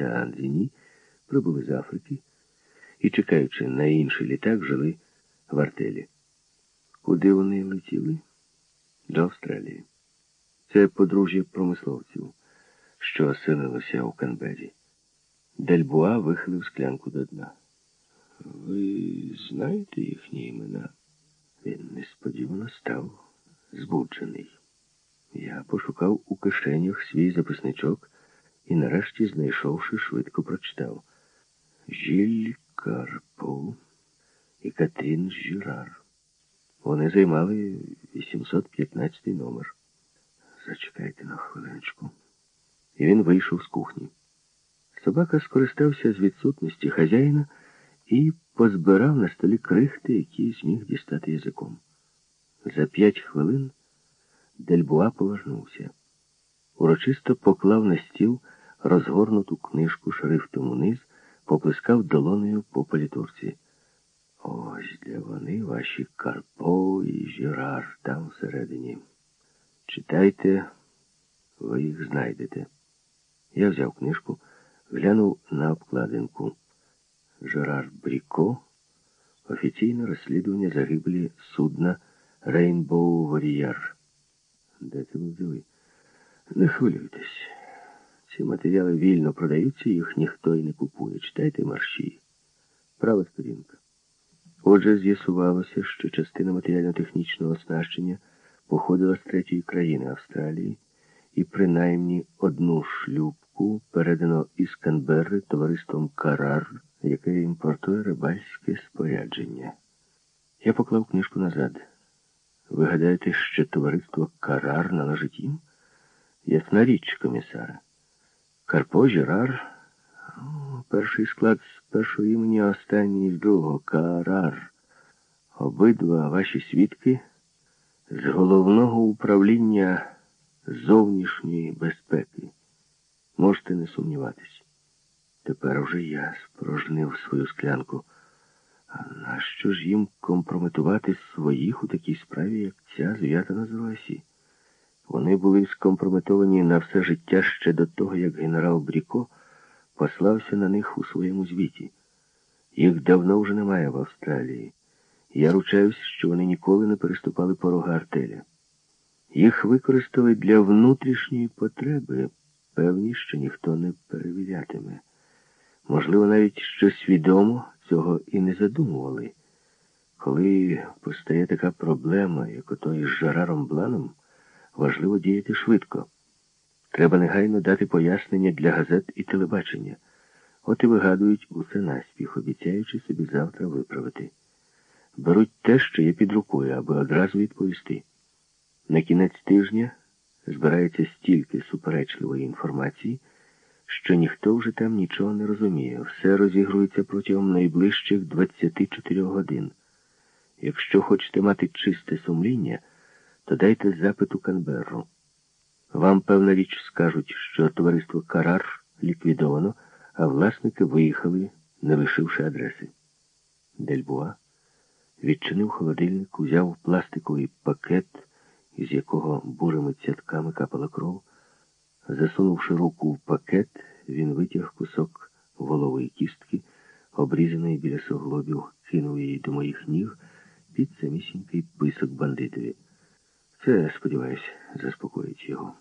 та Андріні прибули з Африки і, чекаючи на інший літак, жили в артелі. Куди вони летіли? До Австралії. Це подружжя промисловців, що оселилося у Канбеді. Дельбуа вихилив склянку до дна. Ви знаєте їхні імена? Він несподівано став збуджений. Я пошукав у кишенях свій записничок і, нарешті, знайшовши, швидко прочитав Жіль Карпов і Катрін Жірар. Вони займали 815 номер. Зачекайте на хвилиночку. І він вийшов з кухні. Собака скористався з відсутності хазяїна і позбирав на столі крихти, які зміг дістати язиком. За п'ять хвилин Дельбуа повернувся. Урочисто поклав на стіл розгорнуту книжку шрифтом униз, поплескав долонею по політурці. Ось де вони, ваші Карпо і Жірар, там всередині. Читайте, ви їх знайдете. Я взяв книжку, глянув на обкладинку. Жерар Бріко, офіційне розслідування загибелі судна Рейнбоу Воріяр. Де це ви взяли? Не хвилюйтесь. Ці матеріали вільно продаються, їх ніхто і не купує. Читайте марші. Права сторінка. Отже, з'ясувалося, що частина матеріально-технічного оснащення походила з третьої країни Австралії, і принаймні одну шлюбку передано із Канберри товариством Карар, яке імпортує рибальське спорядження. Я поклав книжку назад. Ви гадаєте, що товариство Карар належить їм? Ясна річ, комісара. Карпо Жирар, перший склад з першого імені, останній з другого Карар. Обидва ваші свідки з головного управління зовнішньої безпеки. Можете не сумніватись. Тепер уже я спорожнив свою склянку. А нащо ж їм компрометувати своїх у такій справі, як ця зв'язана з Росії? Вони були скомпрометовані на все життя ще до того, як генерал Бріко послався на них у своєму звіті. Їх давно вже немає в Австралії. Я ручаюсь, що вони ніколи не переступали порога артеля. Їх використали для внутрішньої потреби, певні, що ніхто не перевірятиме. Можливо, навіть що свідомо цього і не задумували. Коли постає така проблема, як отой з Жараром Бланом, важливо діяти швидко. Треба негайно дати пояснення для газет і телебачення. От і вигадують усе наспіх, обіцяючи собі завтра виправити. Беруть те, що є під рукою, аби одразу відповісти. На кінець тижня збирається стільки суперечливої інформації, що ніхто вже там нічого не розуміє. Все розігрується протягом найближчих 24 годин. Якщо хочете мати чисте сумління, то дайте запит у Канберру. Вам, певна річ, скажуть, що товариство Карар ліквідовано, а власники виїхали, не лишивши адреси. Дельбуа відчинив холодильник, узяв пластиковий пакет, із якого бурими цятками капала кров. Засунувши руку в пакет, він витяг кусок волової кістки, обрізаної біля суглобів, кинув її до моїх ніг під самісінький писок бандитові. Це, сподіваюсь, заспокоїть його.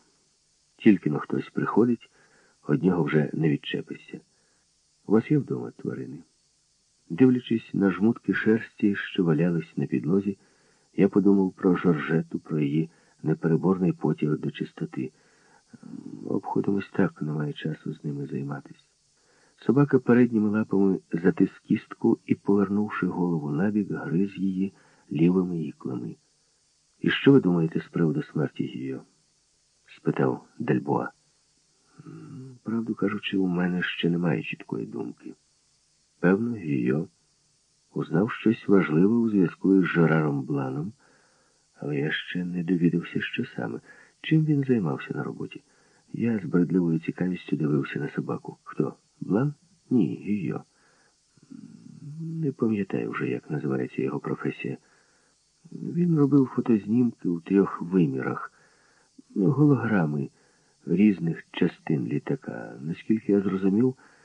Тільки но хтось приходить, од нього вже не відчепишся. У вас є вдома тварини? Дивлячись на жмутки шерсті, що валялись на підлозі, я подумав про Жоржету, про її непереборний потяг до чистоти. Обходимось так, немає часу з ними займатися. Собака передніми лапами затис кістку і, повернувши голову набік, гриз її лівими іклами. І що ви думаєте з приводу смерті Гіо? спитав Дельбоа. Правду кажучи, у мене ще немає чіткої думки. Певно, Гіо узнав щось важливе у зв'язку із Жераром Бланом, але я ще не довідався, що саме. Чим він займався на роботі? Я з бредливою цікавістю дивився на собаку. Хто? Блан? Ні, Гіо. Не пам'ятаю вже, як називається його професія. Він робив фотознімки у трьох вимірах, голограми, різних частин літака. Наскільки я зрозумів,